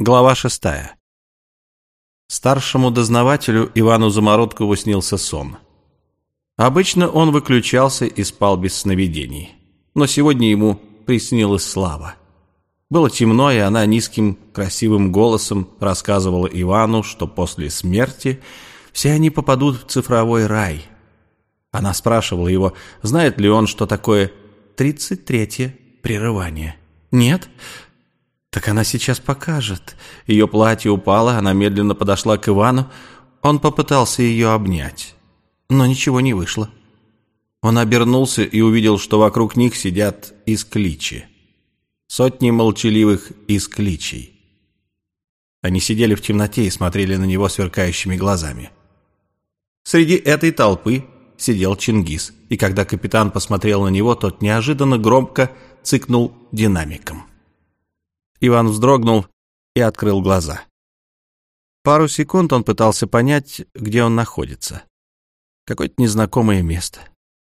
Глава шестая. Старшему дознавателю Ивану Замородкову снился сон. Обычно он выключался и спал без сновидений. Но сегодня ему приснилась слава. Было темно, и она низким красивым голосом рассказывала Ивану, что после смерти все они попадут в цифровой рай. Она спрашивала его, знает ли он, что такое тридцать третье прерывание. «Нет?» Так она сейчас покажет. Ее платье упало, она медленно подошла к Ивану. Он попытался ее обнять, но ничего не вышло. Он обернулся и увидел, что вокруг них сидят искличи. Сотни молчаливых искличей. Они сидели в темноте и смотрели на него сверкающими глазами. Среди этой толпы сидел Чингис, и когда капитан посмотрел на него, тот неожиданно громко цыкнул динамиком. Иван вздрогнул и открыл глаза. Пару секунд он пытался понять, где он находится. Какое-то незнакомое место.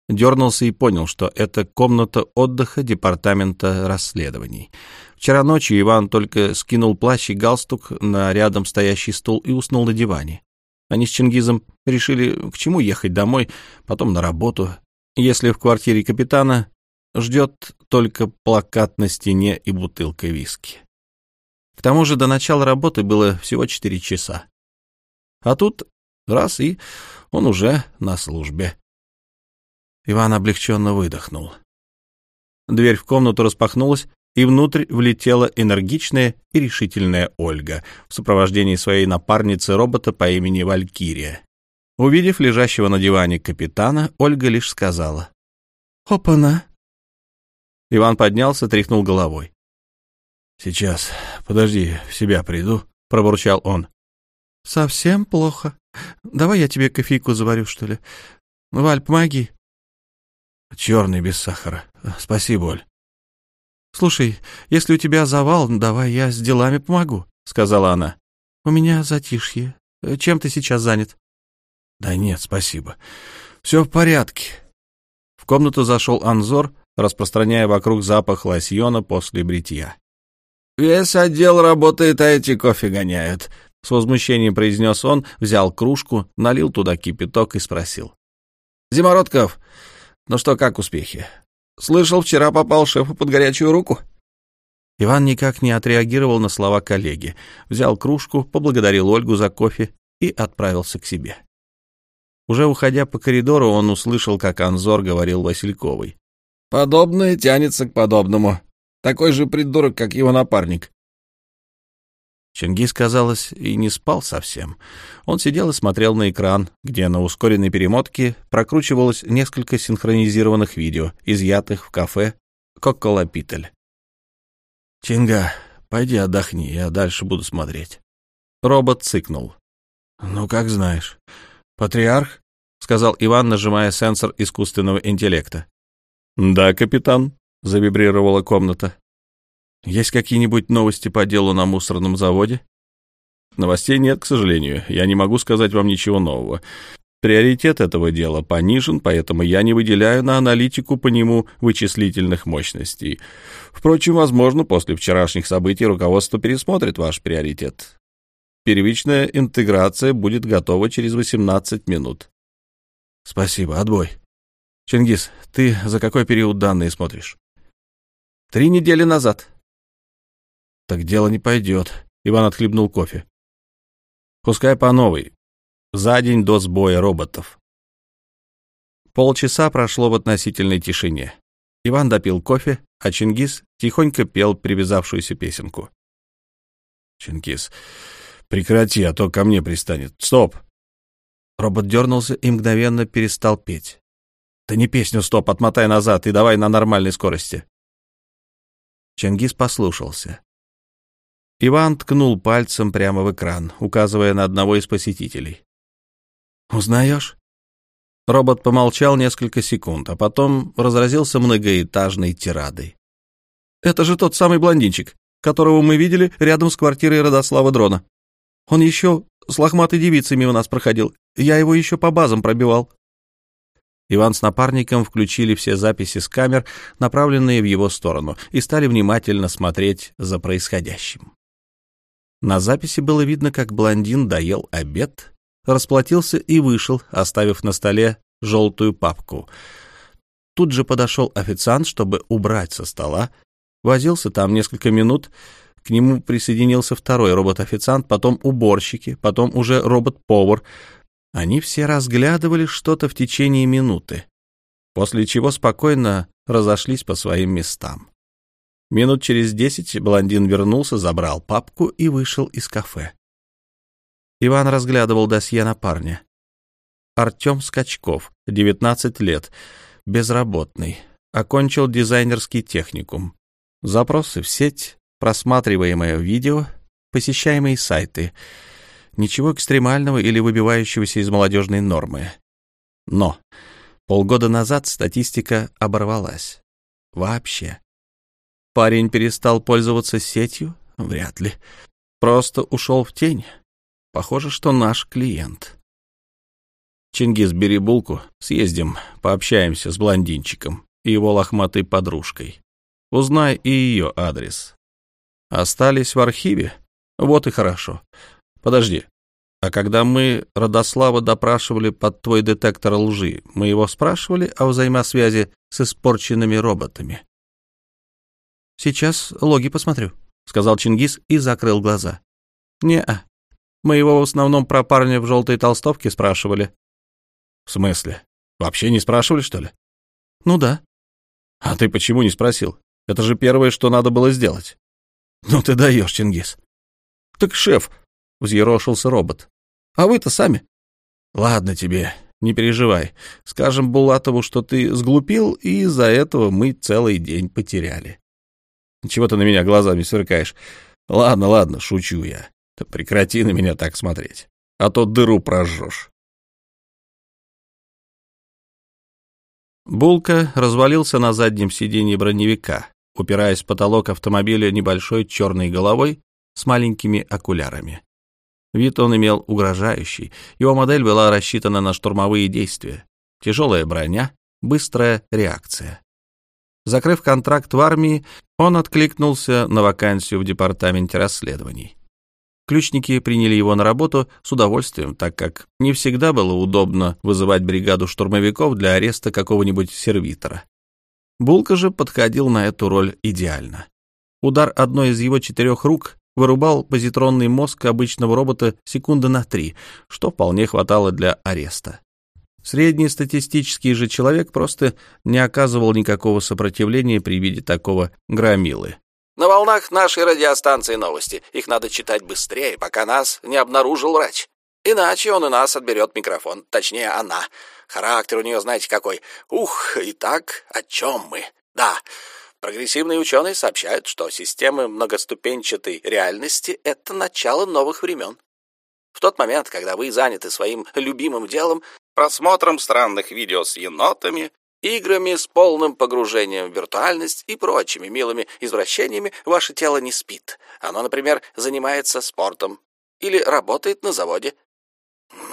Дернулся и понял, что это комната отдыха департамента расследований. Вчера ночью Иван только скинул плащ и галстук на рядом стоящий стул и уснул на диване. Они с Чингизом решили, к чему ехать домой, потом на работу, если в квартире капитана ждет только плакат на стене и бутылка виски. К тому же до начала работы было всего четыре часа. А тут раз и он уже на службе. Иван облегченно выдохнул. Дверь в комнату распахнулась, и внутрь влетела энергичная и решительная Ольга в сопровождении своей напарницы-робота по имени Валькирия. Увидев лежащего на диване капитана, Ольга лишь сказала «Опа-на!» Иван поднялся, тряхнул головой. «Сейчас, подожди, в себя приду», — пробурчал он. «Совсем плохо. Давай я тебе кофейку заварю, что ли. Валь, помоги». «Черный, без сахара. Спасибо, Оль». «Слушай, если у тебя завал, давай я с делами помогу», — сказала она. «У меня затишье. Чем ты сейчас занят?» «Да нет, спасибо. Все в порядке». В комнату зашел Анзор, распространяя вокруг запах лосьона после бритья. «Весь отдел работает, а эти кофе гоняют», — с возмущением произнес он, взял кружку, налил туда кипяток и спросил. «Зимородков, ну что, как успехи? Слышал, вчера попал шефу под горячую руку?» Иван никак не отреагировал на слова коллеги, взял кружку, поблагодарил Ольгу за кофе и отправился к себе. Уже уходя по коридору, он услышал, как Анзор говорил Васильковой. Подобное тянется к подобному. Такой же придурок, как его напарник. Чингис, казалось, и не спал совсем. Он сидел и смотрел на экран, где на ускоренной перемотке прокручивалось несколько синхронизированных видео, изъятых в кафе «Кокколапитель». «Чинга, пойди отдохни, я дальше буду смотреть». Робот цыкнул. «Ну, как знаешь. Патриарх?» — сказал Иван, нажимая сенсор искусственного интеллекта. «Да, капитан», — завибрировала комната. «Есть какие-нибудь новости по делу на мусорном заводе?» «Новостей нет, к сожалению. Я не могу сказать вам ничего нового. Приоритет этого дела понижен, поэтому я не выделяю на аналитику по нему вычислительных мощностей. Впрочем, возможно, после вчерашних событий руководство пересмотрит ваш приоритет. Первичная интеграция будет готова через 18 минут. Спасибо, отбой. Чингис, ты за какой период данные смотришь? Три недели назад. Так дело не пойдет. Иван отхлебнул кофе. Пускай по новой. За день до сбоя роботов. Полчаса прошло в относительной тишине. Иван допил кофе, а Чингис тихонько пел привязавшуюся песенку. «Чингис, прекрати, а то ко мне пристанет. Стоп!» Робот дернулся и мгновенно перестал петь. «Ты не песню стоп, отмотай назад и давай на нормальной скорости». Чингис послушался. Иван ткнул пальцем прямо в экран, указывая на одного из посетителей. «Узнаешь?» Робот помолчал несколько секунд, а потом разразился многоэтажной тирадой. «Это же тот самый блондинчик, которого мы видели рядом с квартирой Родослава Дрона. Он еще с лохматой девицей мимо нас проходил. Я его еще по базам пробивал. Иван с напарником включили все записи с камер, направленные в его сторону, и стали внимательно смотреть за происходящим. На записи было видно, как блондин доел обед, расплатился и вышел, оставив на столе желтую папку. Тут же подошел официант, чтобы убрать со стола, возился там несколько минут, к нему присоединился второй робот-официант, потом уборщики, потом уже робот-повар. Они все разглядывали что-то в течение минуты, после чего спокойно разошлись по своим местам. Минут через десять блондин вернулся, забрал папку и вышел из кафе. Иван разглядывал досье на парня. Артем Скачков, 19 лет, безработный, окончил дизайнерский техникум. Запросы в сеть, просматриваемое видео, посещаемые сайты. Ничего экстремального или выбивающегося из молодежной нормы. Но полгода назад статистика оборвалась. Вообще. Парень перестал пользоваться сетью? Вряд ли. Просто ушел в тень. Похоже, что наш клиент. Чингис, бери булку, съездим, пообщаемся с блондинчиком и его лохматой подружкой. Узнай и ее адрес. Остались в архиве? Вот и хорошо. Подожди. А когда мы Родослава допрашивали под твой детектор лжи, мы его спрашивали о взаимосвязи с испорченными роботами? Сейчас логи посмотрю, сказал Чингис и закрыл глаза. Не-а. Мы его в основном про парня в желтой толстовке спрашивали. В смысле? Вообще не спрашивали, что ли? Ну да. А ты почему не спросил? Это же первое, что надо было сделать. Ну ты даешь, Чингис. Так шеф, взъерошился робот. А вы-то сами. Ладно тебе, не переживай. Скажем Булатову, что ты сглупил, и из-за этого мы целый день потеряли. Чего ты на меня глазами сверкаешь? Ладно, ладно, шучу я. Да прекрати на меня так смотреть, а то дыру прожжешь. Булка развалился на заднем сиденье броневика, упираясь в потолок автомобиля небольшой черной головой с маленькими окулярами. Вид он имел угрожающий, его модель была рассчитана на штурмовые действия. Тяжелая броня, быстрая реакция. Закрыв контракт в армии, он откликнулся на вакансию в департаменте расследований. Ключники приняли его на работу с удовольствием, так как не всегда было удобно вызывать бригаду штурмовиков для ареста какого-нибудь сервитора. Булка же подходил на эту роль идеально. Удар одной из его четырех рук вырубал позитронный мозг обычного робота секунды на три, что вполне хватало для ареста. Средний статистический же человек просто не оказывал никакого сопротивления при виде такого громилы. На волнах нашей радиостанции новости. Их надо читать быстрее, пока нас не обнаружил врач. Иначе он у нас отберет микрофон. Точнее, она. Характер у нее, знаете, какой. Ух, итак, о чем мы? Да, прогрессивные ученые сообщают, что системы многоступенчатой реальности — это начало новых времен. В тот момент, когда вы заняты своим любимым делом, просмотром странных видео с енотами, играми с полным погружением в виртуальность и прочими милыми извращениями ваше тело не спит. Оно, например, занимается спортом или работает на заводе.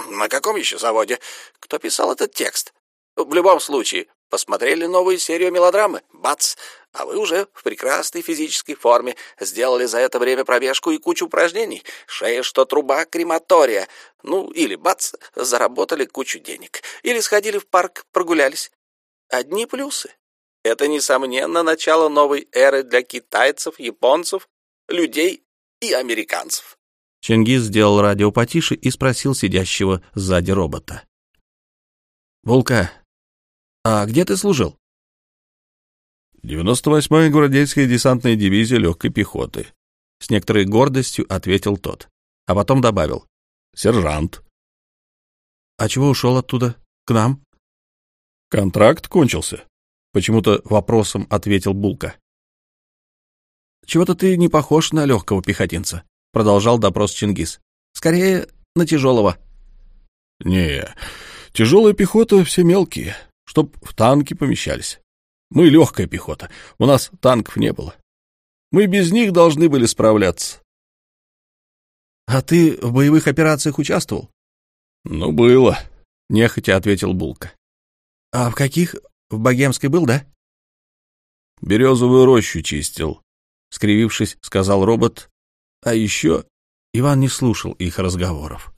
На каком еще заводе? Кто писал этот текст? В любом случае, посмотрели новую серию мелодрамы. Бац! А вы уже в прекрасной физической форме. Сделали за это время пробежку и кучу упражнений. Шея, что труба крематория. Ну, или бац, заработали кучу денег. Или сходили в парк, прогулялись. Одни плюсы. Это, несомненно, начало новой эры для китайцев, японцев, людей и американцев. Чингис сделал радио потише и спросил сидящего сзади робота. «Волка, а где ты служил?» «98-я гвардейская десантная дивизия легкой пехоты», — с некоторой гордостью ответил тот, а потом добавил. «Сержант». «А чего ушел оттуда? К нам?» Контракт кончился. Почему-то вопросом ответил Булка. Чего-то ты не похож на легкого пехотинца, продолжал допрос Чингис. Скорее на тяжелого. Не, тяжелая пехота все мелкие, чтоб в танки помещались. Мы легкая пехота, у нас танков не было. Мы без них должны были справляться. А ты в боевых операциях участвовал? Ну, было, нехотя ответил Булка. «А в каких? В Богемской был, да?» «Березовую рощу чистил», — скривившись, сказал робот. «А еще Иван не слушал их разговоров.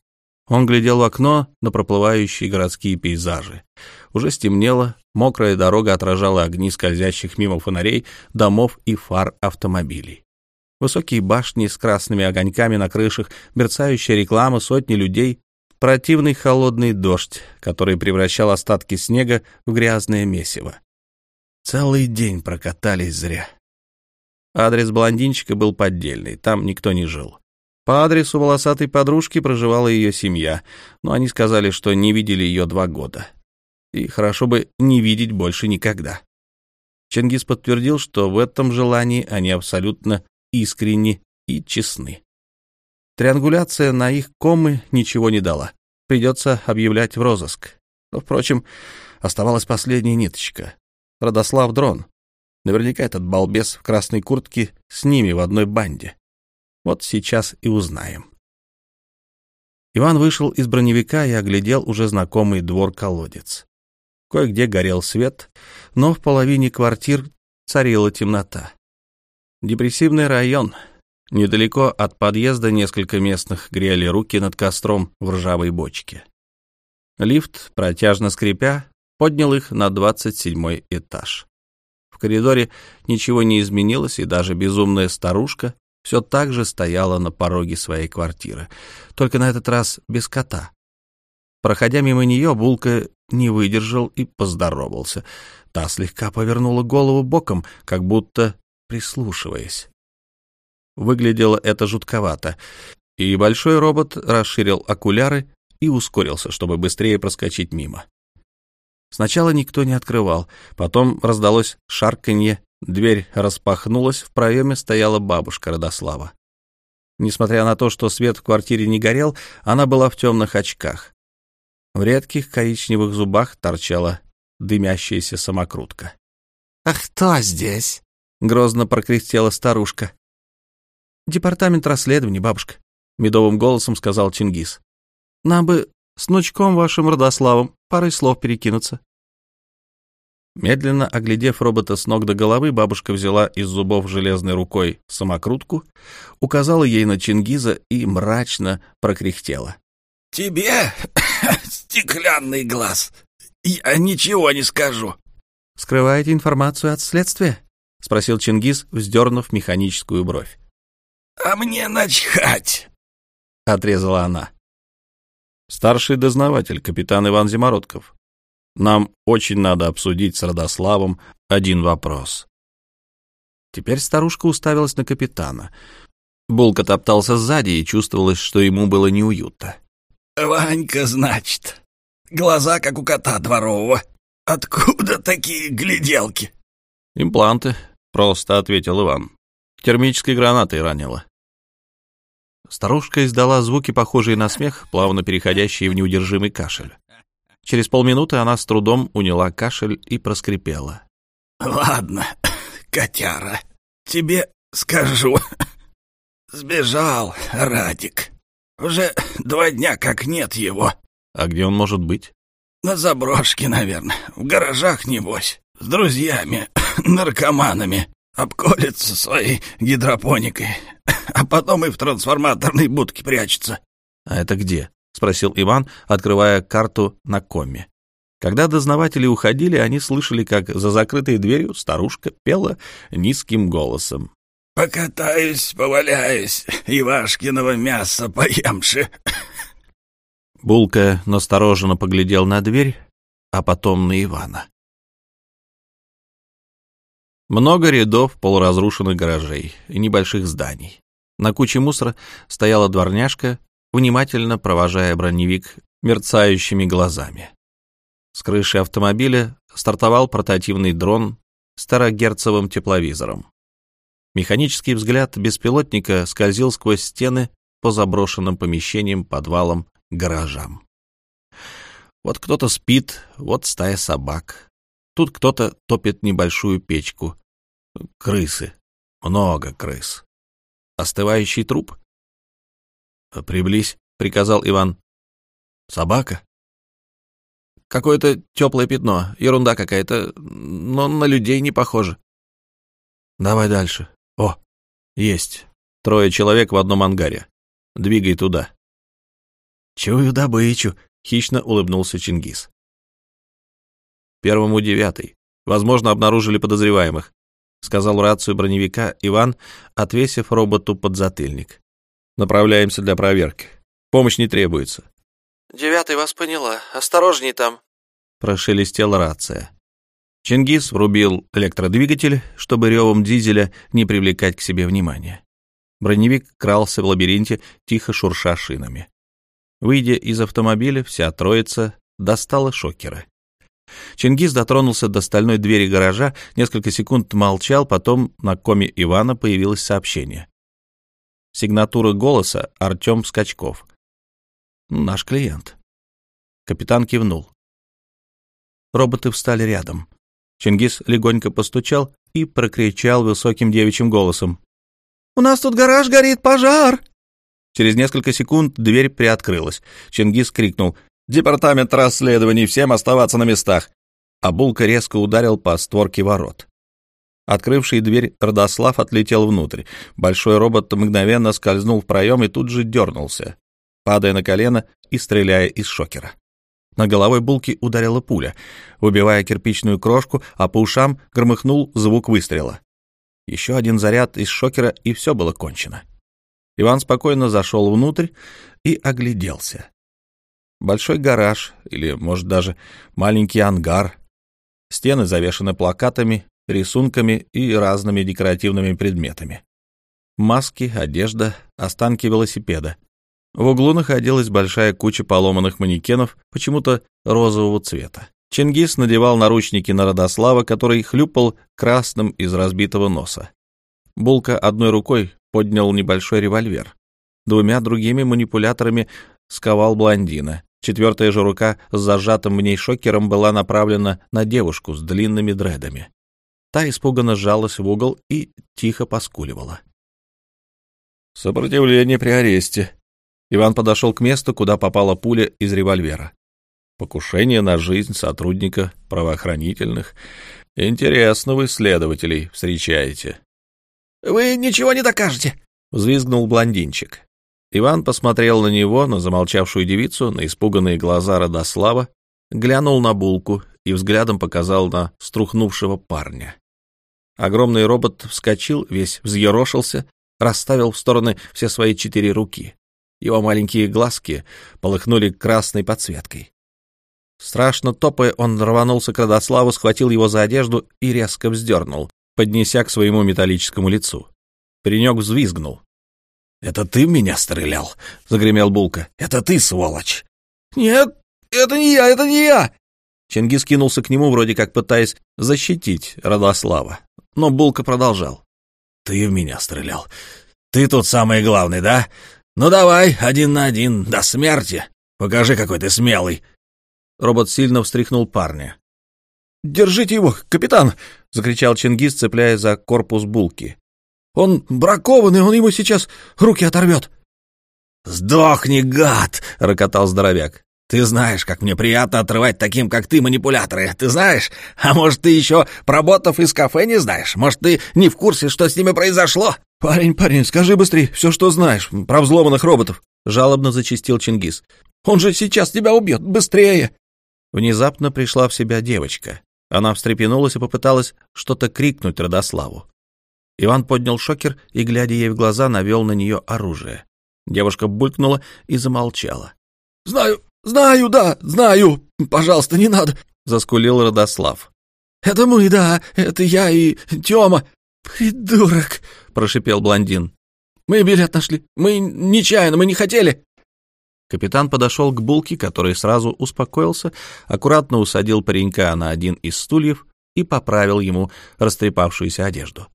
Он глядел в окно на проплывающие городские пейзажи. Уже стемнело, мокрая дорога отражала огни скользящих мимо фонарей, домов и фар автомобилей. Высокие башни с красными огоньками на крышах, мерцающая реклама, сотни людей, противный холодный дождь, который превращал остатки снега в грязное месиво. Целый день прокатались зря. Адрес блондинчика был поддельный, там никто не жил. По адресу волосатой подружки проживала ее семья, но они сказали, что не видели ее два года. И хорошо бы не видеть больше никогда. Чингис подтвердил, что в этом желании они абсолютно искренни и честны. Триангуляция на их комы ничего не дала. Придется объявлять в розыск. Но, впрочем, оставалась последняя ниточка. Родослав Дрон. Наверняка этот балбес в красной куртке с ними в одной банде. Вот сейчас и узнаем. Иван вышел из броневика и оглядел уже знакомый двор-колодец. Кое-где горел свет, но в половине квартир царила темнота. Депрессивный район. Недалеко от подъезда несколько местных грели руки над костром в ржавой бочке. Лифт, протяжно скрипя, поднял их на двадцать седьмой этаж. В коридоре ничего не изменилось, и даже безумная старушка все так же стояла на пороге своей квартиры, только на этот раз без кота. Проходя мимо нее, Булка не выдержал и поздоровался. Та слегка повернула голову боком, как будто прислушиваясь. Выглядело это жутковато, и большой робот расширил окуляры и ускорился, чтобы быстрее проскочить мимо. Сначала никто не открывал, потом раздалось шарканье, дверь распахнулась, в проеме стояла бабушка Родослава. Несмотря на то, что свет в квартире не горел, она была в темных очках. В редких коричневых зубах торчала дымящаяся самокрутка. «А кто здесь?» — грозно прокряхтела старушка. «Департамент расследований, бабушка», — медовым голосом сказал Чингис. «Нам бы с внучком вашим Родославом парой слов перекинуться». Медленно оглядев робота с ног до головы, бабушка взяла из зубов железной рукой самокрутку, указала ей на Чингиза и мрачно прокряхтела. — Тебе, стеклянный глаз, я ничего не скажу. — Скрываете информацию от следствия? — спросил Чингис, вздернув механическую бровь. «А мне начхать!» — отрезала она. «Старший дознаватель, капитан Иван Зимородков. Нам очень надо обсудить с Родославом один вопрос». Теперь старушка уставилась на капитана. Булка топтался сзади, и чувствовалось, что ему было неуютно. «Ванька, значит. Глаза, как у кота дворового. Откуда такие гляделки?» «Импланты», — просто ответил Иван. «Термической гранатой ранило». Старушка издала звуки, похожие на смех, плавно переходящие в неудержимый кашель. Через полминуты она с трудом уняла кашель и проскрипела. «Ладно, котяра, тебе скажу. Сбежал Радик. Уже два дня как нет его». «А где он может быть?» «На заброшке, наверное. В гаражах, небось. С друзьями наркоманами, обколется своей гидропоникой, а потом и в трансформаторной будке прячется. — А это где? — спросил Иван, открывая карту на коме. Когда дознаватели уходили, они слышали, как за закрытой дверью старушка пела низким голосом. «Покатаюсь, поваляюсь, Ивашкиного мяса поемши». Булка настороженно поглядел на дверь, а потом на Ивана. Много рядов полуразрушенных гаражей и небольших зданий. На куче мусора стояла дворняжка, внимательно провожая броневик мерцающими глазами. С крыши автомобиля стартовал портативный дрон с терагерцовым тепловизором. Механический взгляд беспилотника скользил сквозь стены по заброшенным помещениям, подвалам, гаражам. Вот кто-то спит, вот стая собак. Тут кто-то топит небольшую печку. Крысы. Много крыс. Остывающий труп? «Приблизь», — приказал Иван. «Собака?» «Какое-то теплое пятно, ерунда какая-то, но на людей не похоже». «Давай дальше. О, есть. Трое человек в одном ангаре. двигай туда». «Чую добычу», — хищно улыбнулся Чингис. «Первому девятый. Возможно, обнаружили подозреваемых», — сказал рацию броневика Иван, отвесив роботу подзатыльник. «Направляемся для проверки. Помощь не требуется». «Девятый вас поняла. Осторожней там», — прошелестела рация. Чингис врубил электродвигатель, чтобы ревом дизеля не привлекать к себе внимания. Броневик крался в лабиринте, тихо шурша шинами. Выйдя из автомобиля, вся троица достала шокеры. Чингис дотронулся до стальной двери гаража, несколько секунд молчал, потом на коме Ивана появилось сообщение. Сигнатура голоса Артем Скачков. «Наш клиент». Капитан кивнул. Роботы встали рядом. Чингис легонько постучал и прокричал высоким девичьим голосом. «У нас тут гараж горит, пожар!» Через несколько секунд дверь приоткрылась. Чингис крикнул «Департамент расследований, всем оставаться на местах!» А Булка резко ударил по створке ворот. Открывший дверь Родослав отлетел внутрь. Большой робот мгновенно скользнул в проем и тут же дернулся, падая на колено и стреляя из шокера. На головой Булки ударила пуля, убивая кирпичную крошку, а по ушам громыхнул звук выстрела. Еще один заряд из шокера, и все было кончено. Иван спокойно зашел внутрь и огляделся. Большой гараж, или, может, даже маленький ангар. Стены завешаны плакатами, рисунками и разными декоративными предметами. Маски, одежда, останки велосипеда. В углу находилась большая куча поломанных манекенов, почему-то розового цвета. Чингис надевал наручники на Родослава, который хлюпал красным из разбитого носа. Булка одной рукой поднял небольшой револьвер. Двумя другими манипуляторами сковал блондина. Четвертая же рука с зажатым в ней шокером была направлена на девушку с длинными дредами. Та испуганно сжалась в угол и тихо поскуливала. «Сопротивление при аресте», Иван подошел к месту, куда попала пуля из револьвера. Покушение на жизнь сотрудника правоохранительных. Интересно вы следователей встречаете. — Вы ничего не докажете, — взвизгнул блондинчик. Иван посмотрел на него, на замолчавшую девицу, на испуганные глаза Родослава, глянул на булку и взглядом показал на струхнувшего парня. Огромный робот вскочил, весь взъерошился, расставил в стороны все свои четыре руки. Его маленькие глазки полыхнули красной подсветкой. Страшно топая, он рванулся к Родославу, схватил его за одежду и резко вздернул, поднеся к своему металлическому лицу. Паренек взвизгнул. — Это ты в меня стрелял? — загремел Булка. — Это ты, сволочь! — Нет, это не я, это не я! Чингис кинулся к нему, вроде как пытаясь защитить Родослава. Но Булка продолжал. — Ты в меня стрелял. Ты тут самый главный, да? «Ну давай, один на один, до смерти. Покажи, какой ты смелый». Робот сильно встряхнул парня. «Держите его, капитан!» — закричал Чингис, цепляя за корпус булки. «Он бракованный, он ему сейчас руки оторвет!» «Сдохни, гад!» — рокотал здоровяк. «Ты знаешь, как мне приятно отрывать таким, как ты, манипуляторы. Ты знаешь? А может, ты еще про ботов из кафе не знаешь? Может, ты не в курсе, что с ними произошло?» «Парень, парень, скажи быстрее все, что знаешь про взломанных роботов», — жалобно зачистил Чингис. «Он же сейчас тебя убьет! Быстрее!» Внезапно пришла в себя девочка. Она встрепенулась и попыталась что-то крикнуть Родославу. Иван поднял шокер и, глядя ей в глаза, навел на нее оружие. Девушка булькнула и замолчала. «Знаю, знаю, да, знаю! Пожалуйста, не надо!» — заскулил Родослав. «Это мы, да, это я и Тёма. «Придурок!» — прошипел блондин. «Мы билет нашли. Мы нечаянно, мы не хотели!» Капитан подошел к булке, который сразу успокоился, аккуратно усадил паренька на один из стульев и поправил ему растрепавшуюся одежду.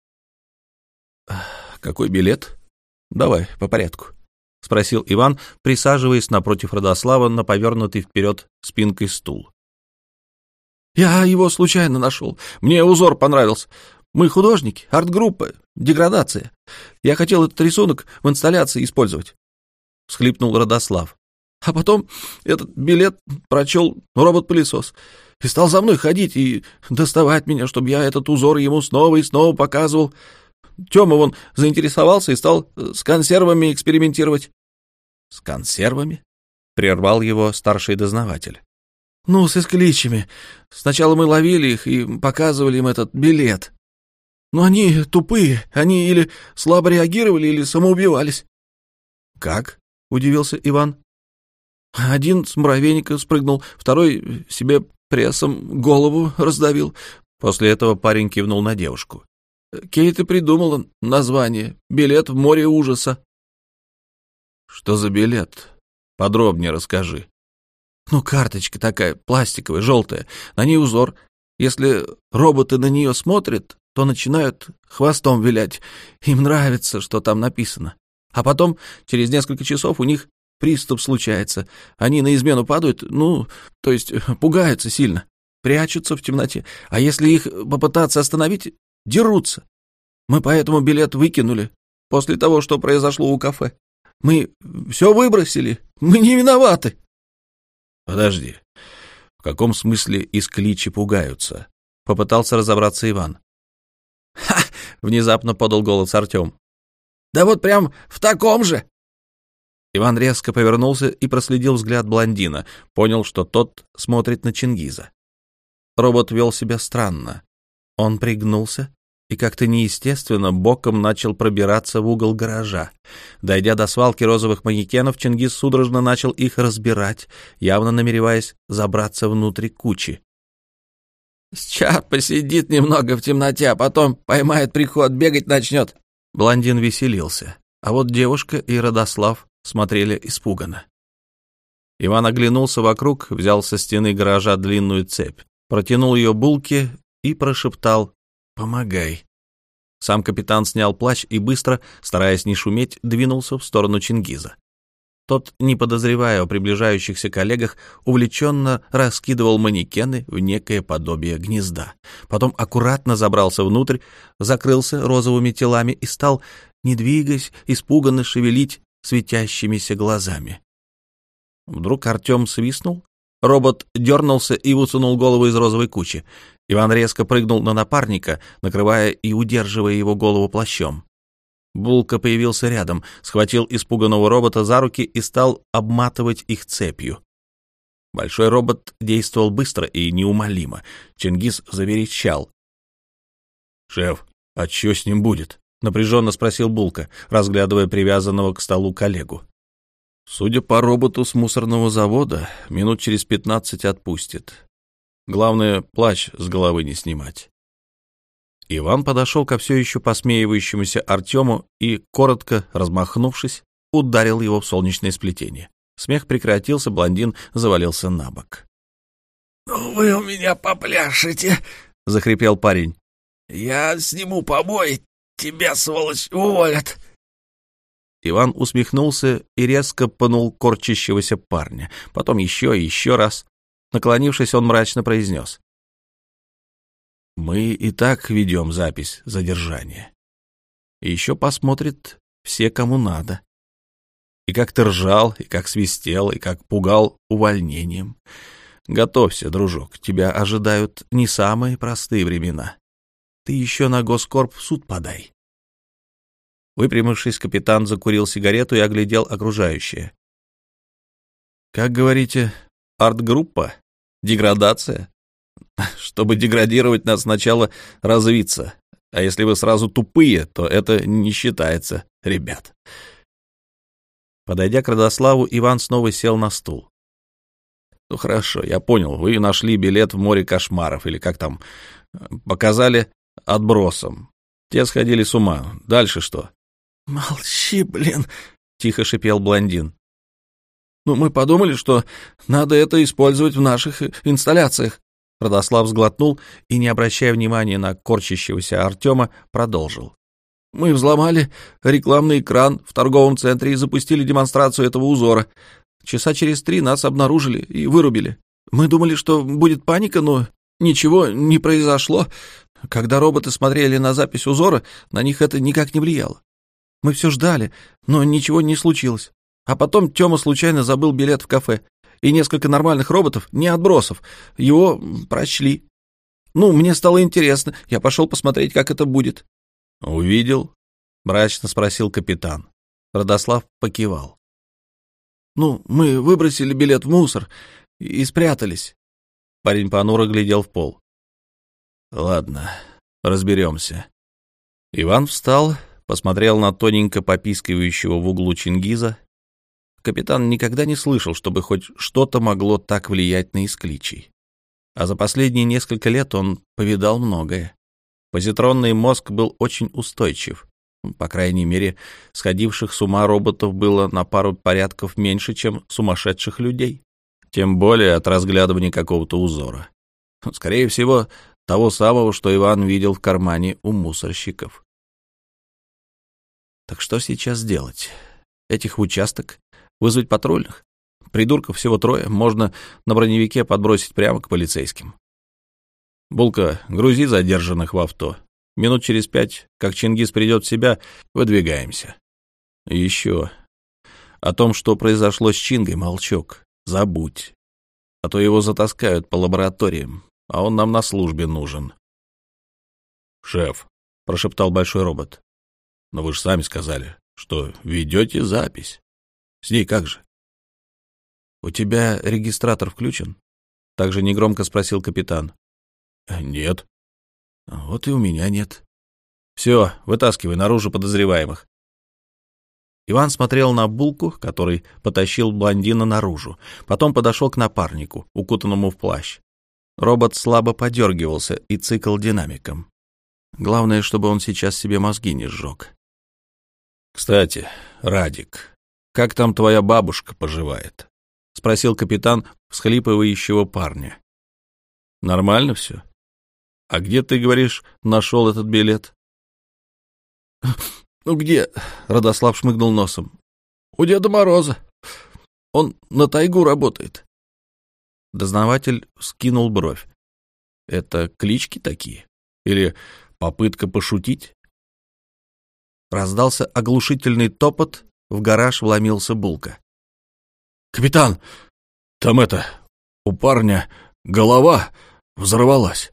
«Какой билет? Давай, по порядку», — спросил Иван, присаживаясь напротив Родослава на повернутый вперед спинкой стул. «Я его случайно нашел. Мне узор понравился. Мы художники, арт-группа, деградация. Я хотел этот рисунок в инсталляции использовать. Всхлипнул Родослав. А потом этот билет прочел робот-пылесос и стал за мной ходить и доставать меня, чтобы я этот узор ему снова и снова показывал. Тёма вон заинтересовался и стал с консервами экспериментировать. С консервами? Прервал его старший дознаватель. Ну, с искличами. Сначала мы ловили их и показывали им этот билет. Но они тупые, они или слабо реагировали, или самоубивались. Как? Удивился Иван. Один с муравейника спрыгнул, второй себе прессом голову раздавил. После этого парень кивнул на девушку. Кейт и придумала название «Билет в море ужаса». «Что за билет? Подробнее расскажи». «Ну, карточка такая, пластиковая, желтая, на ней узор. Если роботы на нее смотрят, то начинают хвостом вилять. Им нравится, что там написано. А потом, через несколько часов, у них приступ случается. Они на измену падают, ну, то есть пугаются сильно, прячутся в темноте. А если их попытаться остановить, дерутся. Мы поэтому билет выкинули после того, что произошло у кафе. Мы все выбросили, мы не виноваты. Подожди, в каком смысле из кличи пугаются? Попытался разобраться Иван. «Ха!» — внезапно подал голос Артем. «Да вот прям в таком же!» Иван резко повернулся и проследил взгляд блондина, понял, что тот смотрит на Чингиза. Робот вел себя странно. Он пригнулся и как-то неестественно боком начал пробираться в угол гаража. Дойдя до свалки розовых манекенов, Чингис судорожно начал их разбирать, явно намереваясь забраться внутрь кучи. Сейчас посидит немного в темноте, а потом поймает приход, бегать начнет. Блондин веселился, а вот девушка и Родослав смотрели испуганно. Иван оглянулся вокруг, взял со стены гаража длинную цепь, протянул ее булке и прошептал «Помогай». Сам капитан снял плащ и быстро, стараясь не шуметь, двинулся в сторону Чингиза. Тот, не подозревая о приближающихся коллегах, увлеченно раскидывал манекены в некое подобие гнезда. Потом аккуратно забрался внутрь, закрылся розовыми телами и стал, не двигаясь, испуганно шевелить светящимися глазами. Вдруг Артем свистнул, робот дернулся и высунул голову из розовой кучи. Иван резко прыгнул на напарника, накрывая и удерживая его голову плащом. Булка появился рядом, схватил испуганного робота за руки и стал обматывать их цепью. Большой робот действовал быстро и неумолимо. Чингис заверещал. «Шеф, а что с ним будет?» — напряженно спросил Булка, разглядывая привязанного к столу коллегу. «Судя по роботу с мусорного завода, минут через пятнадцать отпустит. Главное, плащ с головы не снимать. Иван подошел ко все еще посмеивающемуся Артему и, коротко размахнувшись, ударил его в солнечное сплетение. Смех прекратился, блондин завалился на бок. «Ну вы у меня попляшете!» — захрипел парень. «Я сниму побои, тебя, сволочь, уволят!» Иван усмехнулся и резко пнул корчащегося парня. Потом еще и еще раз. Наклонившись, он мрачно произнес. Мы и так ведем запись задержания. И еще посмотрят все, кому надо. И как ты ржал, и как свистел, и как пугал увольнением. Готовься, дружок, тебя ожидают не самые простые времена. Ты еще на госкорп суд подай. Выпрямившись, капитан закурил сигарету и оглядел окружающее. «Как говорите, арт-группа? Деградация?» Чтобы деградировать, надо сначала развиться. А если вы сразу тупые, то это не считается, ребят. Подойдя к Родославу, Иван снова сел на стул. Ну хорошо, я понял, вы нашли билет в море кошмаров, или как там, показали отбросом. Те сходили с ума. Дальше что? Молчи, блин, тихо шипел блондин. Ну, мы подумали, что надо это использовать в наших инсталляциях. Родослав сглотнул и, не обращая внимания на корчащегося Артема, продолжил. «Мы взломали рекламный экран в торговом центре и запустили демонстрацию этого узора. Часа через три нас обнаружили и вырубили. Мы думали, что будет паника, но ничего не произошло. Когда роботы смотрели на запись узора, на них это никак не влияло. Мы все ждали, но ничего не случилось. А потом Тёма случайно забыл билет в кафе и несколько нормальных роботов, не отбросов, его прочли. Ну, мне стало интересно, я пошел посмотреть, как это будет. — Увидел? — мрачно спросил капитан. Родослав покивал. Ну, мы выбросили билет в мусор и спрятались. Парень понуро глядел в пол. Ладно, разберемся. Иван встал, посмотрел на тоненько попискивающего в углу Чингиза. Капитан никогда не слышал, чтобы хоть что-то могло так влиять на искличий. А за последние несколько лет он повидал многое. Позитронный мозг был очень устойчив. По крайней мере, сходивших с ума роботов было на пару порядков меньше, чем сумасшедших людей. Тем более от разглядывания какого-то узора. Скорее всего, того самого, что Иван видел в кармане у мусорщиков. Так что сейчас делать? Этих в участок? Вызвать патрульных? Придурков всего трое, можно на броневике подбросить прямо к полицейским. Булка, грузи задержанных в авто. Минут через пять, как Чингис придет в себя, выдвигаемся. Еще. О том, что произошло с Чингой, молчок. Забудь. А то его затаскают по лабораториям, а он нам на службе нужен. «Шеф», — прошептал большой робот, — «но вы же сами сказали, что ведете запись. С ней как же?» «У тебя регистратор включен?» — также негромко спросил капитан. «Нет». «Вот и у меня нет». «Все, вытаскивай наружу подозреваемых». Иван смотрел на булку, который потащил блондина наружу. Потом подошел к напарнику, укутанному в плащ. Робот слабо подергивался и цикл динамиком. Главное, чтобы он сейчас себе мозги не сжег. «Кстати, Радик, как там твоя бабушка поживает?» — спросил капитан всхлипывающего парня. «Нормально все? А где, ты говоришь, нашел этот билет?» «Ну где?» — Родослав шмыгнул носом. «У Деда Мороза. Он на тайгу работает». Дознаватель скинул бровь. «Это клички такие? Или попытка пошутить?» Раздался оглушительный топот, в гараж вломился Булка. «Капитан, там это, у парня голова взорвалась».